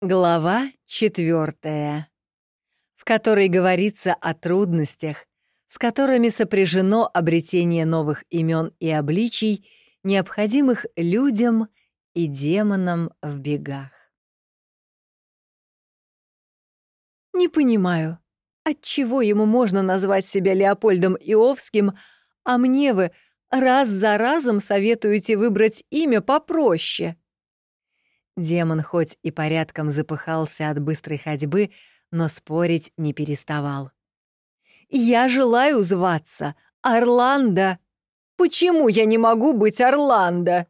Глава четвертая, в которой говорится о трудностях, с которыми сопряжено обретение новых имен и обличий, необходимых людям и демонам в бегах. Не понимаю, отчего ему можно назвать себя Леопольдом Иовским, а мне вы раз за разом советуете выбрать имя попроще. Демон хоть и порядком запыхался от быстрой ходьбы, но спорить не переставал. «Я желаю зваться Орландо. Почему я не могу быть Орландо?»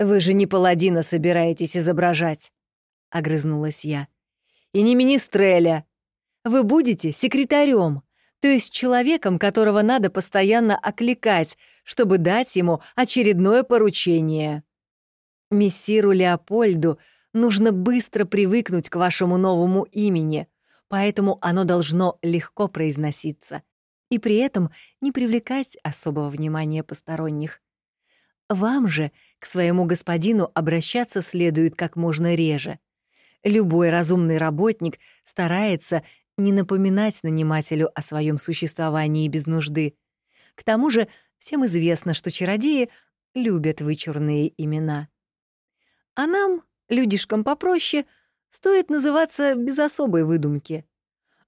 «Вы же не паладина собираетесь изображать», — огрызнулась я. «И не министреля. Вы будете секретарем, то есть человеком, которого надо постоянно окликать, чтобы дать ему очередное поручение». Мессиру Леопольду нужно быстро привыкнуть к вашему новому имени, поэтому оно должно легко произноситься и при этом не привлекать особого внимания посторонних. Вам же к своему господину обращаться следует как можно реже. Любой разумный работник старается не напоминать нанимателю о своем существовании без нужды. К тому же всем известно, что чародеи любят вычурные имена. А нам, людишкам попроще, стоит называться без особой выдумки.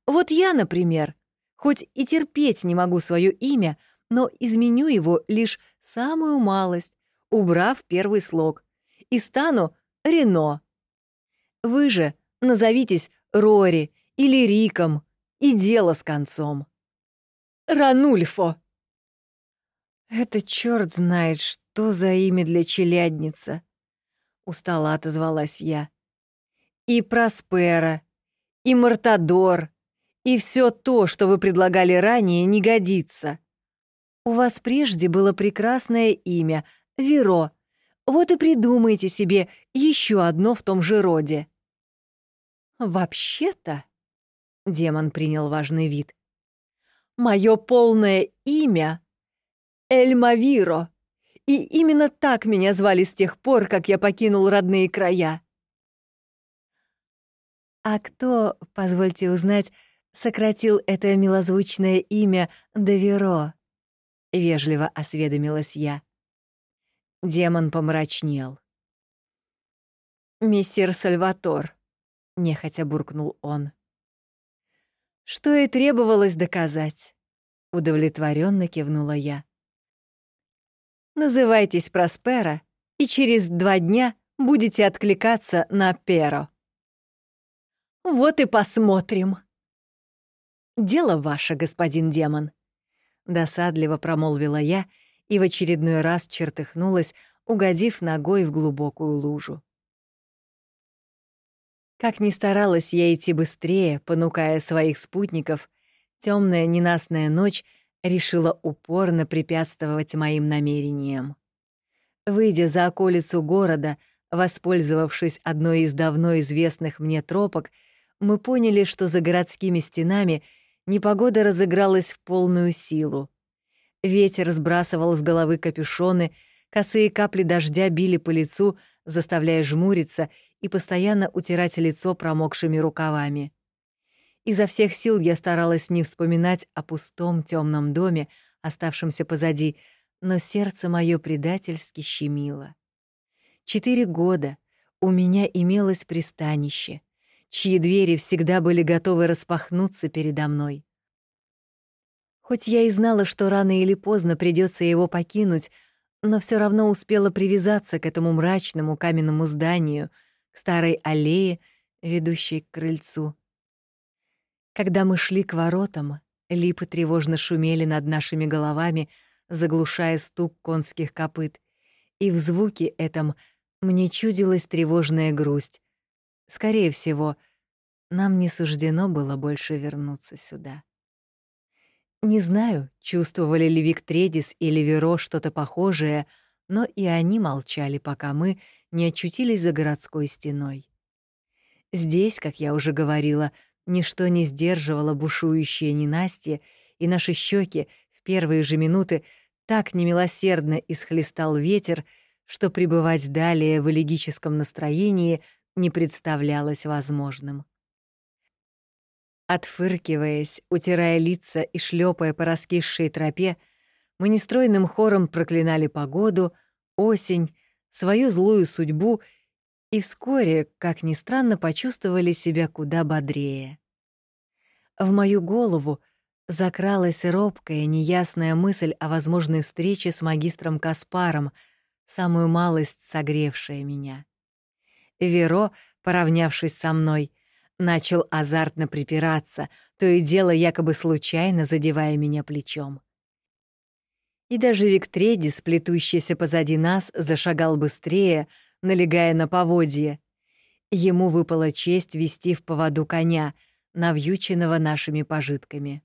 Вот я, например, хоть и терпеть не могу свое имя, но изменю его лишь самую малость, убрав первый слог, и стану Рено. Вы же назовитесь Рори или Риком, и дело с концом. Ранульфо. Это черт знает, что за имя для челядница. — устало отозвалась я. «И Проспера, и Мартадор, и все то, что вы предлагали ранее, не годится. У вас прежде было прекрасное имя — Веро. Вот и придумайте себе еще одно в том же роде». «Вообще-то...» — демон принял важный вид. «Мое полное имя — Эльмавиро и именно так меня звали с тех пор, как я покинул родные края. А кто, позвольте узнать, сократил это милозвучное имя Доверо? Вежливо осведомилась я. Демон помрачнел. «Мессир Сальватор», — нехотя буркнул он. «Что и требовалось доказать», — удовлетворенно кивнула я. Называйтесь Проспера, и через два дня будете откликаться на Перо. Вот и посмотрим. Дело ваше, господин демон. Досадливо промолвила я и в очередной раз чертыхнулась, угодив ногой в глубокую лужу. Как ни старалась я идти быстрее, понукая своих спутников, темная ненастная ночь решила упорно препятствовать моим намерениям. Выйдя за околицу города, воспользовавшись одной из давно известных мне тропок, мы поняли, что за городскими стенами непогода разыгралась в полную силу. Ветер сбрасывал с головы капюшоны, косые капли дождя били по лицу, заставляя жмуриться и постоянно утирать лицо промокшими рукавами. Изо всех сил я старалась не вспоминать о пустом темном доме, оставшемся позади, но сердце мое предательски щемило. Четыре года у меня имелось пристанище, чьи двери всегда были готовы распахнуться передо мной. Хоть я и знала, что рано или поздно придется его покинуть, но все равно успела привязаться к этому мрачному каменному зданию, к старой аллее, ведущей к крыльцу. Когда мы шли к воротам, липы тревожно шумели над нашими головами, заглушая стук конских копыт, и в звуке этом мне чудилась тревожная грусть. Скорее всего, нам не суждено было больше вернуться сюда. Не знаю, чувствовали ли Виктредис или Веро что-то похожее, но и они молчали, пока мы не очутились за городской стеной. Здесь, как я уже говорила, Ничто не сдерживало бушующее ненастье, и наши щеки в первые же минуты так немилосердно исхлестал ветер, что пребывать далее в элегическом настроении не представлялось возможным. Отфыркиваясь, утирая лица и шлепая по раскисшей тропе, мы нестройным хором проклинали погоду, осень, свою злую судьбу и вскоре, как ни странно, почувствовали себя куда бодрее. В мою голову закралась робкая, неясная мысль о возможной встрече с магистром Каспаром, самую малость согревшая меня. Веро, поравнявшись со мной, начал азартно припираться, то и дело якобы случайно задевая меня плечом. И даже Виктредис, плетущийся позади нас, зашагал быстрее, налегая на поводье. Ему выпала честь вести в поводу коня, навьюченного нашими пожитками.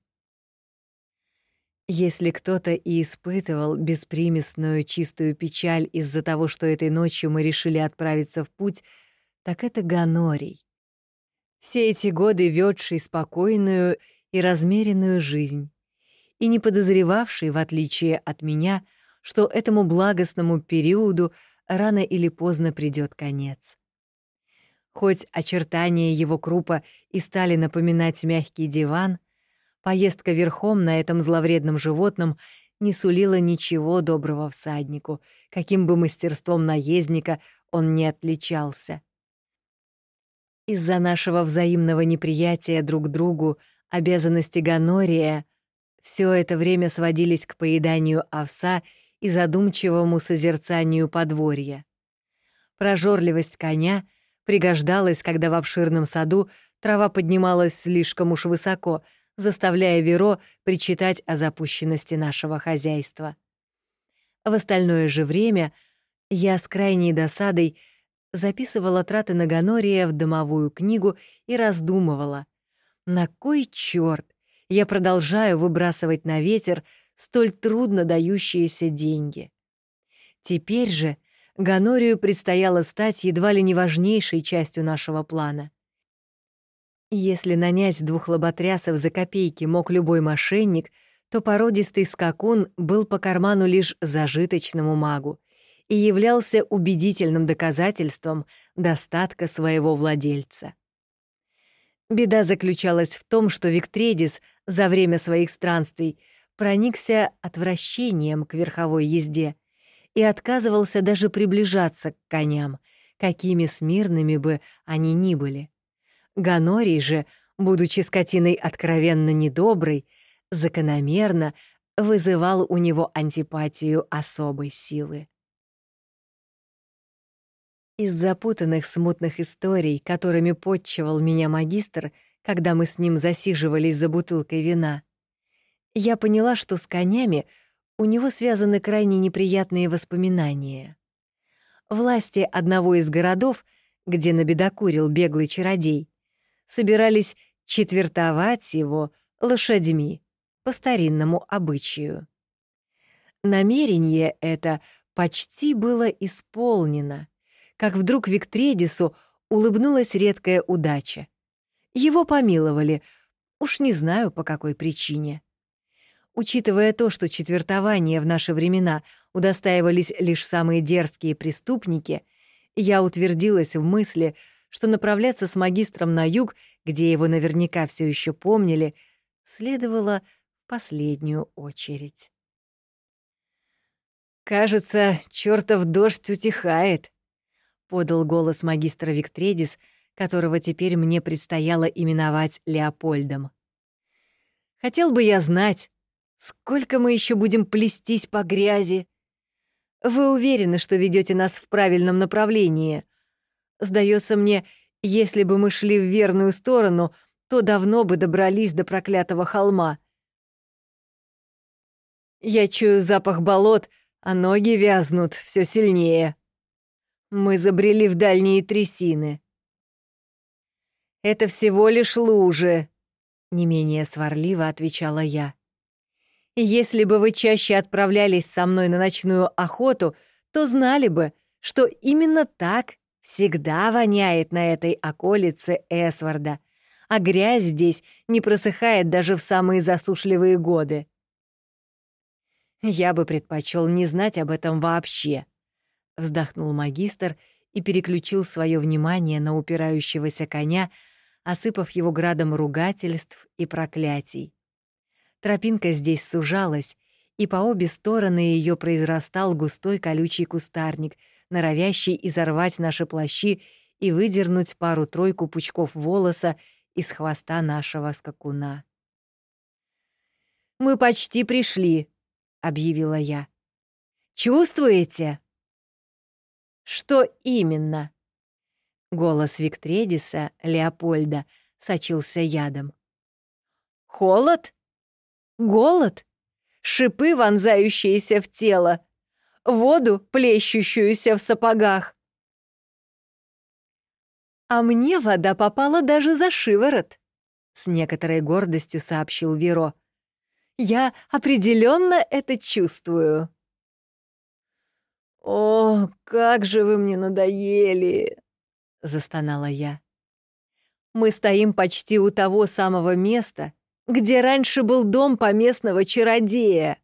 Если кто-то и испытывал беспримесную чистую печаль из-за того, что этой ночью мы решили отправиться в путь, так это Ганорий. Все эти годы ведший спокойную и размеренную жизнь и не подозревавший, в отличие от меня, что этому благостному периоду рано или поздно придет конец. Хоть очертания его крупа и стали напоминать мягкий диван — Поездка верхом на этом зловредном животном не сулила ничего доброго всаднику, каким бы мастерством наездника он не отличался. Из-за нашего взаимного неприятия друг другу обязанности Ганория все это время сводились к поеданию овса и задумчивому созерцанию подворья. Прожорливость коня пригождалась, когда в обширном саду трава поднималась слишком уж высоко — заставляя Веро причитать о запущенности нашего хозяйства. В остальное же время я с крайней досадой записывала траты на гонория в домовую книгу и раздумывала, на кой черт я продолжаю выбрасывать на ветер столь трудно дающиеся деньги. Теперь же Гонорию предстояло стать едва ли не важнейшей частью нашего плана. Если нанять двух лоботрясов за копейки мог любой мошенник, то породистый скакун был по карману лишь зажиточному магу и являлся убедительным доказательством достатка своего владельца. Беда заключалась в том, что Виктредис за время своих странствий проникся отвращением к верховой езде и отказывался даже приближаться к коням, какими смирными бы они ни были. Ганорий же, будучи скотиной откровенно недоброй, закономерно вызывал у него антипатию особой силы. Из запутанных смутных историй, которыми подчевал меня магистр, когда мы с ним засиживались за бутылкой вина, я поняла, что с конями у него связаны крайне неприятные воспоминания. Власти одного из городов, где набедокурил беглый чародей, собирались четвертовать его лошадьми по старинному обычаю. Намерение это почти было исполнено, как вдруг Виктредису улыбнулась редкая удача. Его помиловали, уж не знаю по какой причине. Учитывая то, что четвертование в наши времена удостаивались лишь самые дерзкие преступники, я утвердилась в мысли, что направляться с магистром на юг, где его наверняка все еще помнили, следовало в последнюю очередь. «Кажется, чертов дождь утихает», — подал голос магистра Виктредис, которого теперь мне предстояло именовать Леопольдом. «Хотел бы я знать, сколько мы еще будем плестись по грязи? Вы уверены, что ведете нас в правильном направлении?» Сдается мне, если бы мы шли в верную сторону, то давно бы добрались до проклятого холма. Я чую запах болот, а ноги вязнут все сильнее. Мы забрели в дальние трясины. «Это всего лишь лужи», — не менее сварливо отвечала я. «Если бы вы чаще отправлялись со мной на ночную охоту, то знали бы, что именно так Всегда воняет на этой околице Эсварда, а грязь здесь не просыхает даже в самые засушливые годы. Я бы предпочел не знать об этом вообще, вздохнул магистр и переключил свое внимание на упирающегося коня, осыпав его градом ругательств и проклятий. Тропинка здесь сужалась, и по обе стороны ее произрастал густой колючий кустарник, норовящий изорвать наши плащи и выдернуть пару-тройку пучков волоса из хвоста нашего скакуна. «Мы почти пришли», — объявила я. «Чувствуете?» «Что именно?» Голос Виктредиса, Леопольда, сочился ядом. «Холод? Голод? Шипы, вонзающиеся в тело? Воду, плещущуюся в сапогах? «А мне вода попала даже за шиворот», — с некоторой гордостью сообщил Веро. «Я определенно это чувствую». «О, как же вы мне надоели!» — застонала я. «Мы стоим почти у того самого места, где раньше был дом поместного чародея.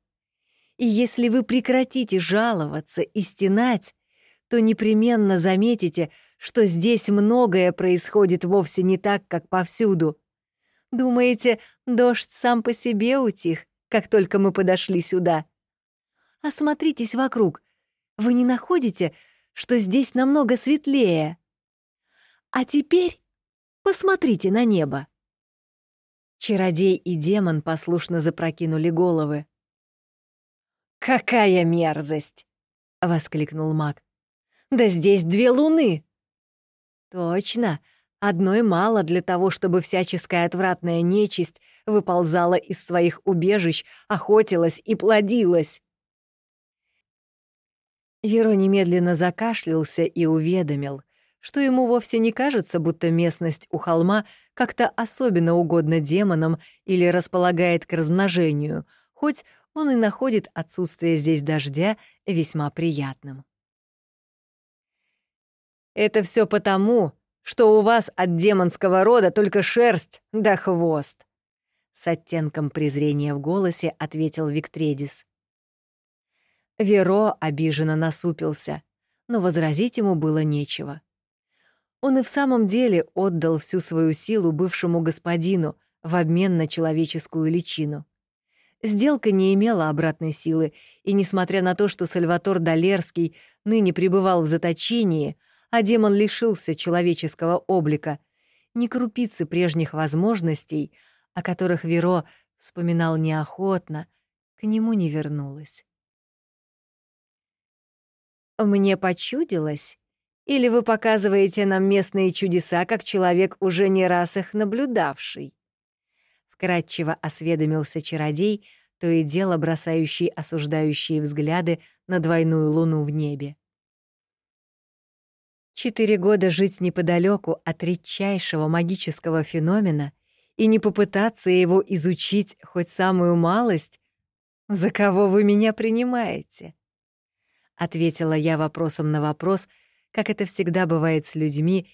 И если вы прекратите жаловаться и стенать, то непременно заметите, что здесь многое происходит вовсе не так, как повсюду. Думаете, дождь сам по себе утих, как только мы подошли сюда? Осмотритесь вокруг. Вы не находите, что здесь намного светлее? А теперь посмотрите на небо. Чародей и демон послушно запрокинули головы. «Какая мерзость!» — воскликнул маг. Да здесь две луны!» «Точно, одной мало для того, чтобы всяческая отвратная нечисть выползала из своих убежищ, охотилась и плодилась». Веро немедленно закашлялся и уведомил, что ему вовсе не кажется, будто местность у холма как-то особенно угодна демонам или располагает к размножению, хоть он и находит отсутствие здесь дождя весьма приятным. Это все потому, что у вас от демонского рода только шерсть да хвост. С оттенком презрения в голосе ответил Виктредис. Веро обиженно насупился, но возразить ему было нечего. Он и в самом деле отдал всю свою силу бывшему господину в обмен на человеческую личину. Сделка не имела обратной силы, и, несмотря на то, что Сальватор Долерский ныне пребывал в заточении, а демон лишился человеческого облика, ни крупицы прежних возможностей, о которых Веро вспоминал неохотно, к нему не вернулась. «Мне почудилось? Или вы показываете нам местные чудеса, как человек, уже не раз их наблюдавший?» Вкратчиво осведомился чародей, то и дело бросающий осуждающие взгляды на двойную луну в небе. Четыре года жить неподалеку от редчайшего магического феномена и не попытаться его изучить хоть самую малость? За кого вы меня принимаете? Ответила я вопросом на вопрос, как это всегда бывает с людьми,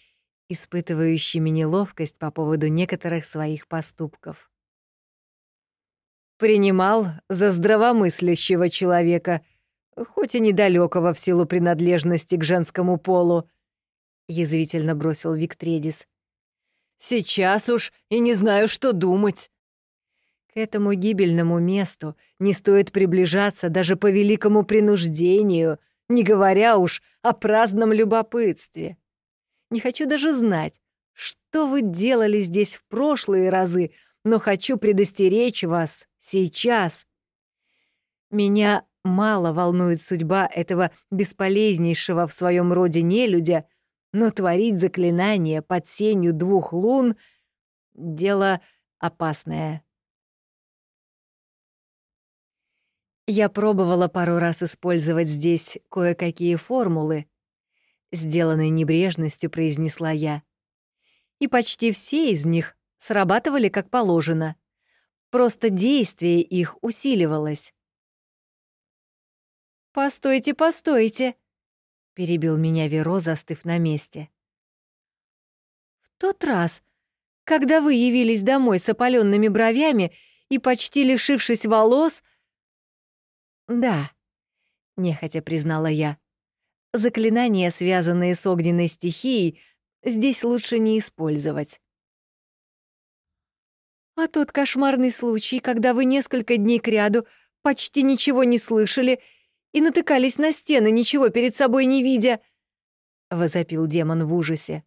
испытывающими неловкость по поводу некоторых своих поступков. Принимал за здравомыслящего человека, хоть и недалекого в силу принадлежности к женскому полу, язвительно бросил Виктредис. Сейчас уж и не знаю, что думать. К этому гибельному месту не стоит приближаться даже по великому принуждению, не говоря уж о праздном любопытстве. Не хочу даже знать, что вы делали здесь в прошлые разы, но хочу предостеречь вас сейчас. Меня мало волнует судьба этого бесполезнейшего в своем роде нелюдя, но творить заклинание под сенью двух лун — дело опасное. Я пробовала пару раз использовать здесь кое-какие формулы. Сделанной небрежностью произнесла я. И почти все из них срабатывали как положено. Просто действие их усиливалось. «Постойте, постойте!» — перебил меня Веро, застыв на месте. «В тот раз, когда вы явились домой с опаленными бровями и почти лишившись волос...» «Да», — нехотя признала я. заклинания, связанные с огненной стихией, здесь лучше не использовать. А тот кошмарный случай, когда вы несколько дней кряду почти ничего не слышали и натыкались на стены, ничего перед собой не видя, — возопил демон в ужасе.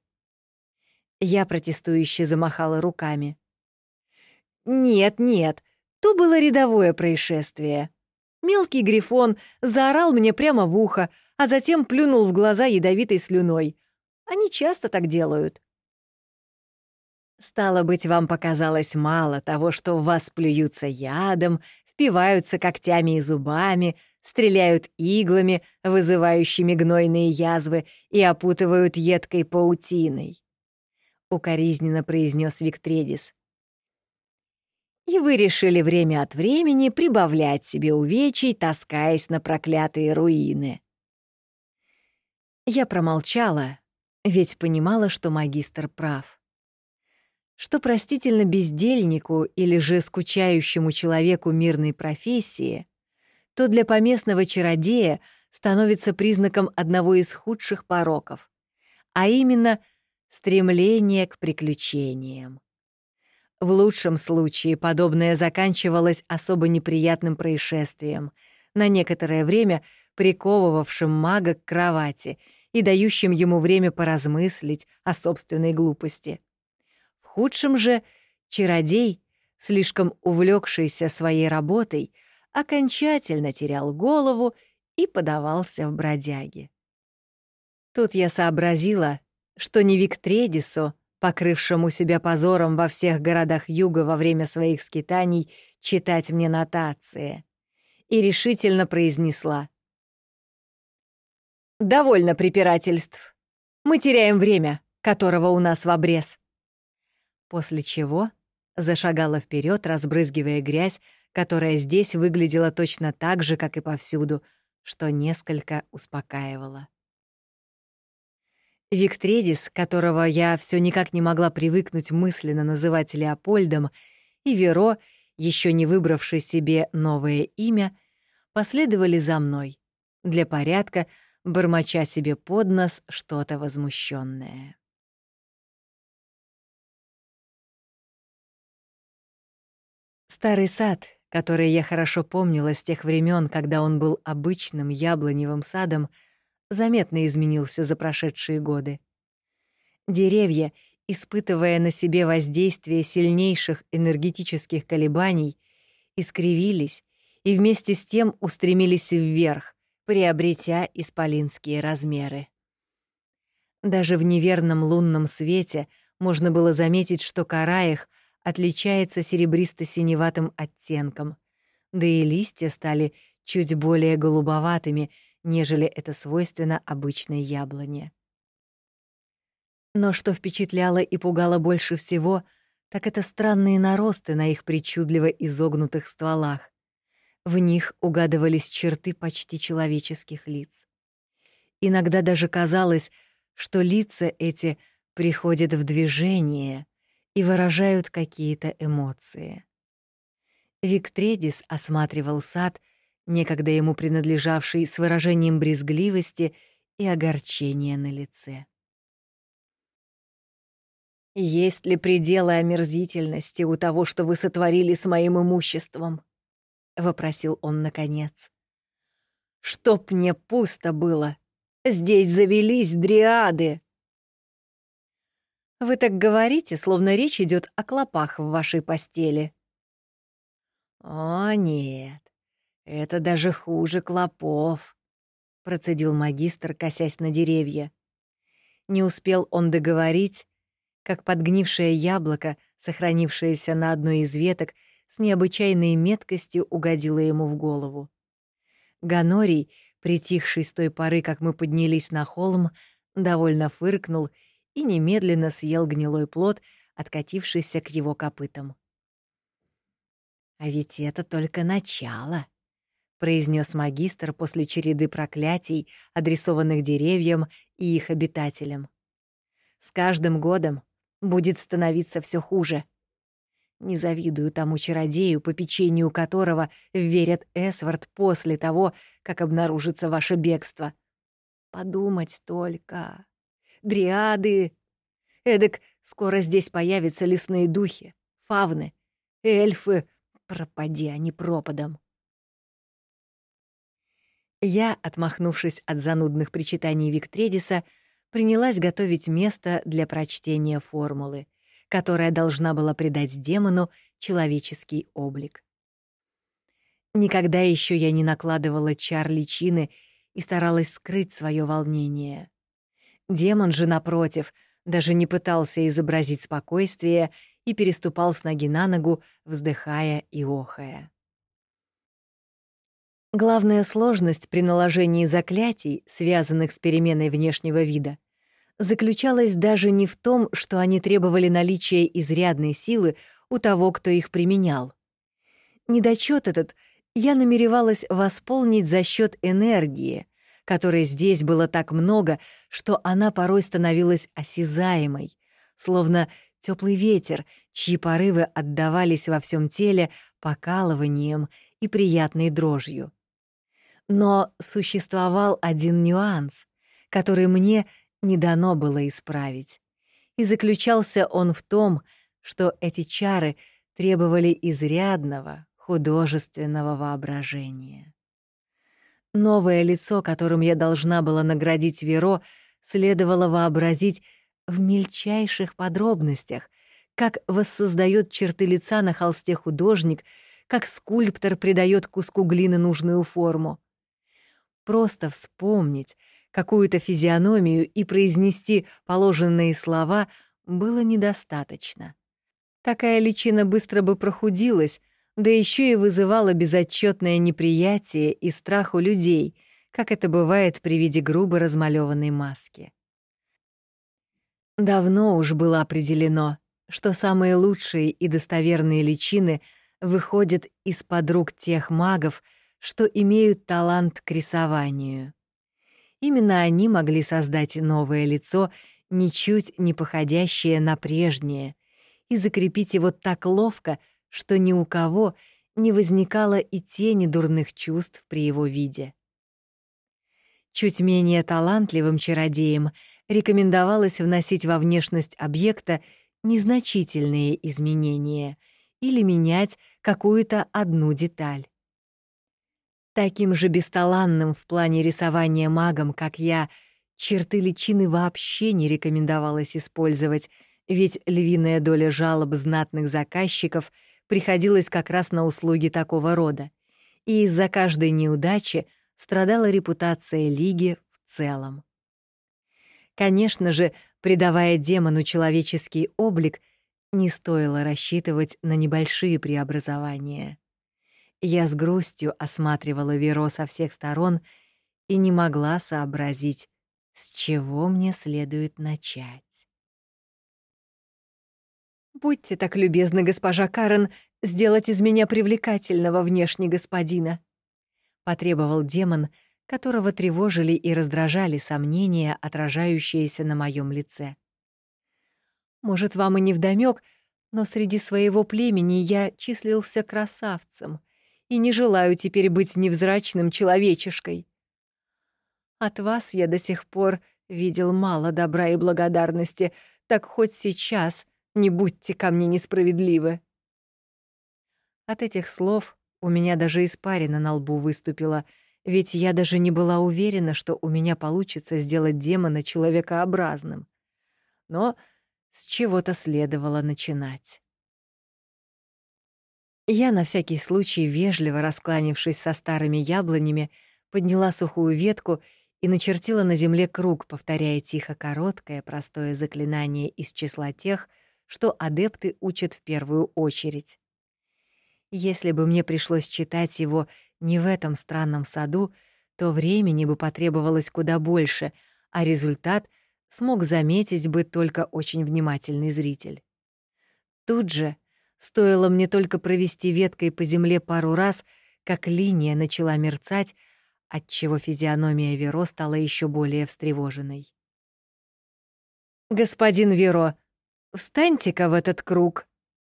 Я протестующе замахала руками. «Нет, нет, то было рядовое происшествие. Мелкий грифон заорал мне прямо в ухо, а затем плюнул в глаза ядовитой слюной. Они часто так делают. Стало быть, вам показалось мало того, что в вас плюются ядом, впиваются когтями и зубами, стреляют иглами, вызывающими гнойные язвы, и опутывают едкой паутиной. Укоризненно произнес Виктредис. И вы решили время от времени прибавлять себе увечий, таскаясь на проклятые руины. Я промолчала, ведь понимала, что магистр прав. Что простительно бездельнику или же скучающему человеку мирной профессии, то для поместного чародея становится признаком одного из худших пороков, а именно стремление к приключениям. В лучшем случае подобное заканчивалось особо неприятным происшествием, на некоторое время приковывавшим мага к кровати и дающим ему время поразмыслить о собственной глупости. В худшем же чародей, слишком увлекшийся своей работой, окончательно терял голову и подавался в бродяги. Тут я сообразила, что не Виктредису, покрывшему себя позором во всех городах юга во время своих скитаний, читать мне нотации, и решительно произнесла. «Довольно препирательств. Мы теряем время, которого у нас в обрез». После чего зашагала вперед, разбрызгивая грязь, которая здесь выглядела точно так же, как и повсюду, что несколько успокаивало. Виктредис, которого я все никак не могла привыкнуть мысленно называть Леопольдом, и Веро, еще не выбравший себе новое имя, последовали за мной, для порядка, бормоча себе под нос что-то возмущенное. Старый сад, который я хорошо помнила с тех времен, когда он был обычным яблоневым садом, — заметно изменился за прошедшие годы. Деревья, испытывая на себе воздействие сильнейших энергетических колебаний, искривились и вместе с тем устремились вверх, приобретя исполинские размеры. Даже в неверном лунном свете можно было заметить, что кора их отличается серебристо-синеватым оттенком, да и листья стали чуть более голубоватыми, нежели это свойственно обычной яблоне. Но что впечатляло и пугало больше всего, так это странные наросты на их причудливо изогнутых стволах. В них угадывались черты почти человеческих лиц. Иногда даже казалось, что лица эти приходят в движение и выражают какие-то эмоции. Виктредис осматривал сад — некогда ему принадлежавший с выражением брезгливости и огорчения на лице. «Есть ли пределы омерзительности у того, что вы сотворили с моим имуществом?» — вопросил он наконец. «Чтоб мне пусто было! Здесь завелись дриады!» «Вы так говорите, словно речь идет о клопах в вашей постели». «О, нет, «Это даже хуже клопов», — процедил магистр, косясь на деревья. Не успел он договорить, как подгнившее яблоко, сохранившееся на одной из веток, с необычайной меткостью угодило ему в голову. Ганорий, притихший с той поры, как мы поднялись на холм, довольно фыркнул и немедленно съел гнилой плод, откатившийся к его копытам. «А ведь это только начало», произнес магистр после череды проклятий, адресованных деревьям и их обитателям. С каждым годом будет становиться все хуже. Не завидую тому чародею, по печенью которого верят Эсвард после того, как обнаружится ваше бегство. Подумать только. Дриады. Эдак скоро здесь появятся лесные духи, фавны, эльфы. Пропади они пропадом. Я, отмахнувшись от занудных причитаний Виктредиса, принялась готовить место для прочтения формулы, которая должна была придать демону человеческий облик. Никогда еще я не накладывала чар личины и старалась скрыть свое волнение. Демон же, напротив, даже не пытался изобразить спокойствие и переступал с ноги на ногу, вздыхая и охая. Главная сложность при наложении заклятий, связанных с переменой внешнего вида, заключалась даже не в том, что они требовали наличия изрядной силы у того, кто их применял. Недочет этот я намеревалась восполнить за счет энергии, которой здесь было так много, что она порой становилась осязаемой, словно теплый ветер, чьи порывы отдавались во всем теле покалыванием и приятной дрожью. Но существовал один нюанс, который мне не дано было исправить. И заключался он в том, что эти чары требовали изрядного художественного воображения. Новое лицо, которым я должна была наградить Веро, следовало вообразить в мельчайших подробностях, как воссоздает черты лица на холсте художник, как скульптор придает куску глины нужную форму. Просто вспомнить какую-то физиономию и произнести положенные слова было недостаточно. Такая личина быстро бы прохудилась, да еще и вызывала безотчетное неприятие и страх у людей, как это бывает при виде грубо размалеванной маски. Давно уж было определено, что самые лучшие и достоверные личины выходят из-под рук тех магов, что имеют талант к рисованию. Именно они могли создать новое лицо, ничуть не походящее на прежнее, и закрепить его так ловко, что ни у кого не возникало и тени дурных чувств при его виде. Чуть менее талантливым чародеям рекомендовалось вносить во внешность объекта незначительные изменения или менять какую-то одну деталь. Таким же бесталанным в плане рисования магом, как я, черты личины вообще не рекомендовалось использовать, ведь львиная доля жалоб знатных заказчиков приходилась как раз на услуги такого рода, и из-за каждой неудачи страдала репутация Лиги в целом. Конечно же, придавая демону человеческий облик, не стоило рассчитывать на небольшие преобразования. Я с грустью осматривала Веро со всех сторон и не могла сообразить, с чего мне следует начать. «Будьте так любезны, госпожа Карен, сделать из меня привлекательного внешне господина», — потребовал демон, которого тревожили и раздражали сомнения, отражающиеся на моем лице. «Может, вам и не вдомёк, но среди своего племени я числился красавцем — и не желаю теперь быть невзрачным человечешкой. От вас я до сих пор видел мало добра и благодарности, так хоть сейчас не будьте ко мне несправедливы. От этих слов у меня даже испарина на лбу выступила, ведь я даже не была уверена, что у меня получится сделать демона человекообразным. Но с чего-то следовало начинать. Я на всякий случай, вежливо раскланившись со старыми яблонями, подняла сухую ветку и начертила на земле круг, повторяя тихо короткое, простое заклинание из числа тех, что адепты учат в первую очередь. Если бы мне пришлось читать его не в этом странном саду, то времени бы потребовалось куда больше, а результат смог заметить бы только очень внимательный зритель. Тут же Стоило мне только провести веткой по земле пару раз, как линия начала мерцать, отчего физиономия Веро стала еще более встревоженной. «Господин Веро, встаньте-ка в этот круг»,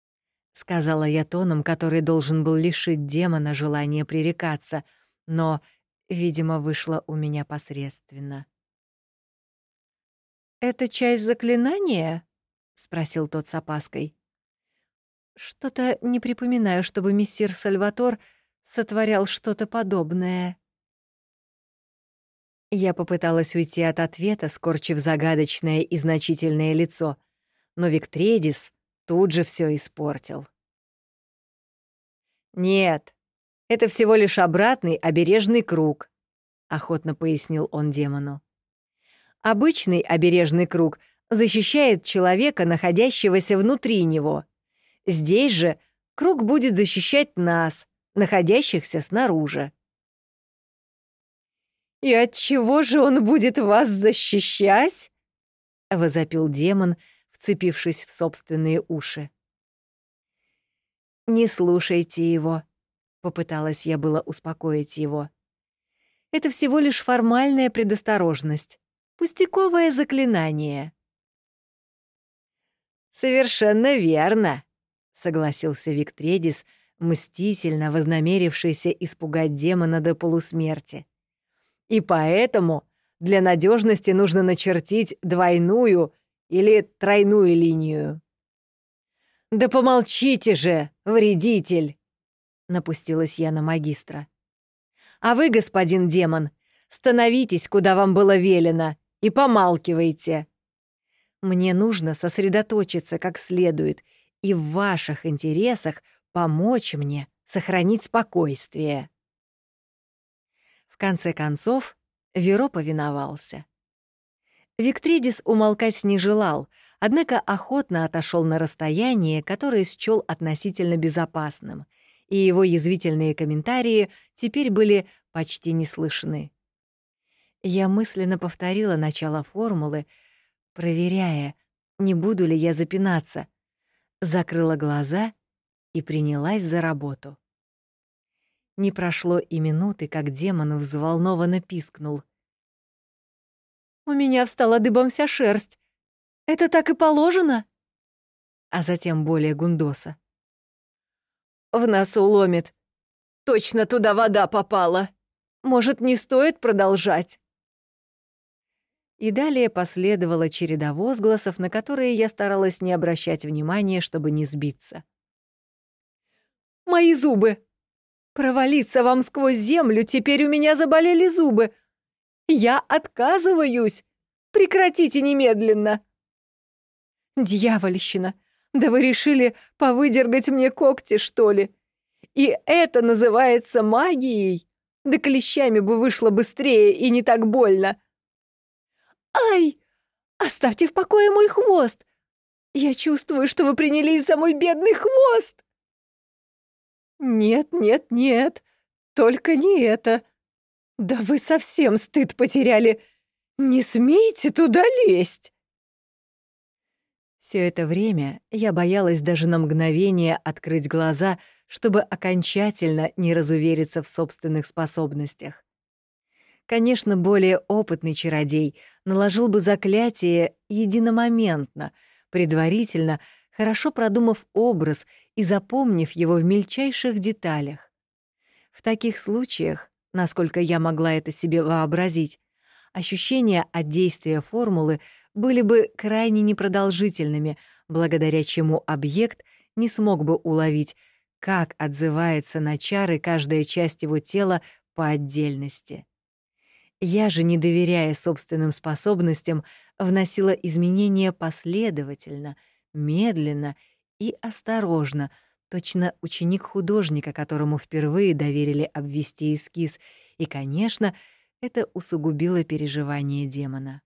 — сказала я тоном, который должен был лишить демона желания пререкаться, но, видимо, вышло у меня посредственно. «Это часть заклинания?» — спросил тот с опаской. «Что-то не припоминаю, чтобы мессир Сальватор сотворял что-то подобное». Я попыталась уйти от ответа, скорчив загадочное и значительное лицо, но Виктредис тут же все испортил. «Нет, это всего лишь обратный обережный круг», — охотно пояснил он демону. «Обычный обережный круг защищает человека, находящегося внутри него. Здесь же круг будет защищать нас, находящихся снаружи». «И от чего же он будет вас защищать?» — возопил демон, вцепившись в собственные уши. «Не слушайте его», — попыталась я было успокоить его. «Это всего лишь формальная предосторожность, пустяковое заклинание». «Совершенно верно», — согласился Виктредис, мстительно вознамерившийся испугать демона до полусмерти. И поэтому для надежности нужно начертить двойную или тройную линию. «Да помолчите же, вредитель!» — напустилась я на магистра. «А вы, господин демон, становитесь, куда вам было велено, и помалкивайте. Мне нужно сосредоточиться как следует и в ваших интересах помочь мне сохранить спокойствие» конце концов, Веро повиновался. Виктридис умолкать не желал, однако охотно отошел на расстояние, которое счел относительно безопасным, и его язвительные комментарии теперь были почти не слышны. Я мысленно повторила начало формулы, проверяя, не буду ли я запинаться, закрыла глаза и принялась за работу. Не прошло и минуты, как демон взволнованно пискнул. «У меня встала дыбом вся шерсть. Это так и положено?» А затем более гундоса. «В носу ломит. Точно туда вода попала. Может, не стоит продолжать?» И далее последовала череда возгласов, на которые я старалась не обращать внимания, чтобы не сбиться. «Мои зубы! Провалиться вам сквозь землю, теперь у меня заболели зубы. Я отказываюсь. Прекратите немедленно. Дьявольщина. Да вы решили повыдергать мне когти, что ли? И это называется магией? Да клещами бы вышло быстрее и не так больно. Ай! Оставьте в покое мой хвост! Я чувствую, что вы принялись за мой бедный хвост!» «Нет, нет, нет, только не это. Да вы совсем стыд потеряли. Не смейте туда лезть!» Все это время я боялась даже на мгновение открыть глаза, чтобы окончательно не разувериться в собственных способностях. Конечно, более опытный чародей наложил бы заклятие единомоментно, предварительно — хорошо продумав образ и запомнив его в мельчайших деталях. В таких случаях, насколько я могла это себе вообразить, ощущения от действия формулы были бы крайне непродолжительными, благодаря чему объект не смог бы уловить, как отзывается на чары каждая часть его тела по отдельности. Я же, не доверяя собственным способностям, вносила изменения последовательно — медленно и осторожно, точно ученик художника, которому впервые доверили обвести эскиз, и, конечно, это усугубило переживание демона.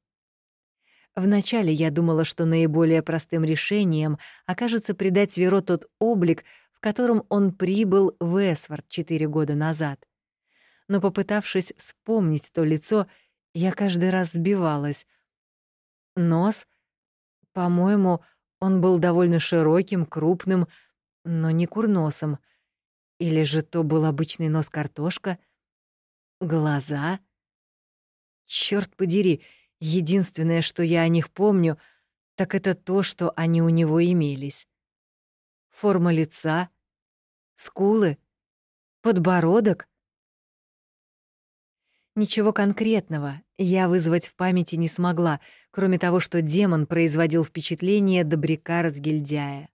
Вначале я думала, что наиболее простым решением окажется придать Веро тот облик, в котором он прибыл в Эсвард четыре года назад. Но, попытавшись вспомнить то лицо, я каждый раз сбивалась. Нос, по-моему, он был довольно широким, крупным, но не курносом. Или же то был обычный нос-картошка? Глаза? Чёрт подери, единственное, что я о них помню, так это то, что они у него имелись. Форма лица, скулы, подбородок. Ничего конкретного я вызвать в памяти не смогла, кроме того, что демон производил впечатление добряка-разгильдяя.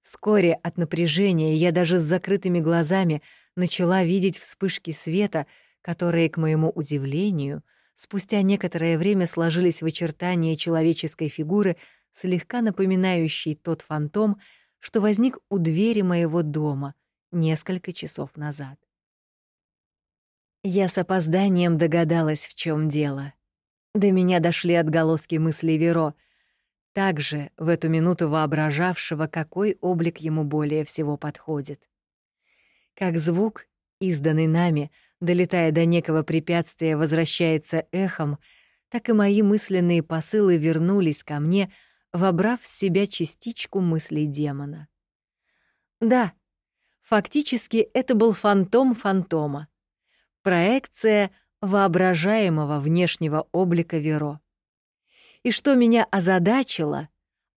Вскоре от напряжения я даже с закрытыми глазами начала видеть вспышки света, которые, к моему удивлению, спустя некоторое время сложились в очертания человеческой фигуры, слегка напоминающей тот фантом, что возник у двери моего дома несколько часов назад. Я с опозданием догадалась, в чем дело. До меня дошли отголоски мыслей Веро, также в эту минуту воображавшего, какой облик ему более всего подходит. Как звук, изданный нами, долетая до некого препятствия, возвращается эхом, так и мои мысленные посылы вернулись ко мне, вобрав в себя частичку мыслей демона. Да, фактически это был фантом фантома проекция воображаемого внешнего облика Веро. И что меня озадачило,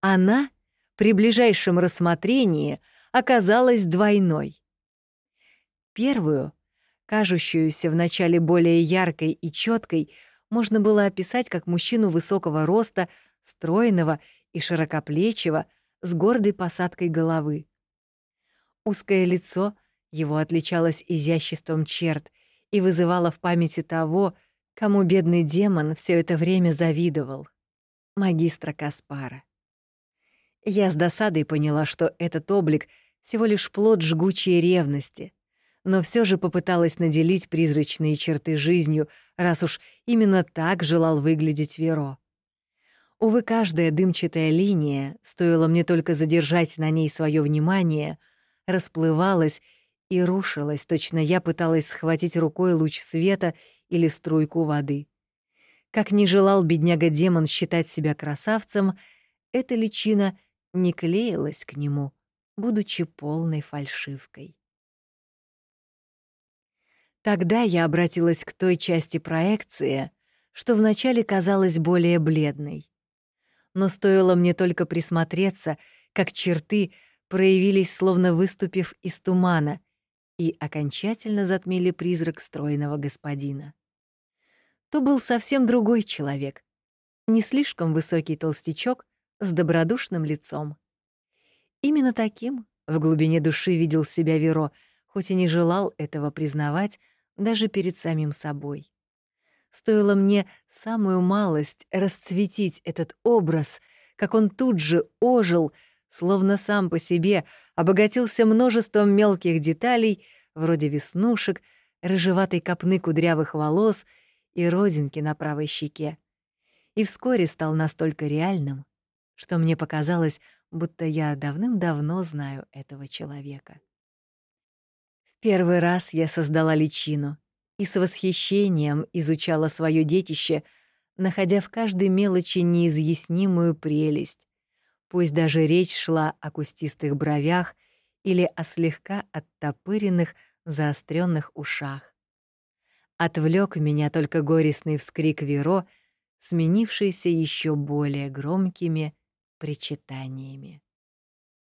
она при ближайшем рассмотрении оказалась двойной. Первую, кажущуюся вначале более яркой и четкой, можно было описать как мужчину высокого роста, стройного и широкоплечего, с гордой посадкой головы. Узкое лицо его отличалось изяществом черт — и вызывала в памяти того, кому бедный демон все это время завидовал — магистра Каспара. Я с досадой поняла, что этот облик — всего лишь плод жгучей ревности, но все же попыталась наделить призрачные черты жизнью, раз уж именно так желал выглядеть Веро. Увы, каждая дымчатая линия, стоило мне только задержать на ней свое внимание, расплывалась и рушилась, точно я пыталась схватить рукой луч света или струйку воды. Как не желал бедняга-демон считать себя красавцем, эта личина не клеилась к нему, будучи полной фальшивкой. Тогда я обратилась к той части проекции, что вначале казалась более бледной. Но стоило мне только присмотреться, как черты проявились, словно выступив из тумана, и окончательно затмили призрак стройного господина. То был совсем другой человек, не слишком высокий толстячок с добродушным лицом. Именно таким в глубине души видел себя Веро, хоть и не желал этого признавать даже перед самим собой. Стоило мне самую малость расцветить этот образ, как он тут же ожил, словно сам по себе обогатился множеством мелких деталей, вроде веснушек, рыжеватой копны кудрявых волос и родинки на правой щеке. И вскоре стал настолько реальным, что мне показалось, будто я давным-давно знаю этого человека. В первый раз я создала личину и с восхищением изучала свое детище, находя в каждой мелочи неизъяснимую прелесть, пусть даже речь шла о кустистых бровях или о слегка оттопыренных, заостренных ушах. Отвлек меня только горестный вскрик Веро, сменившийся еще более громкими причитаниями.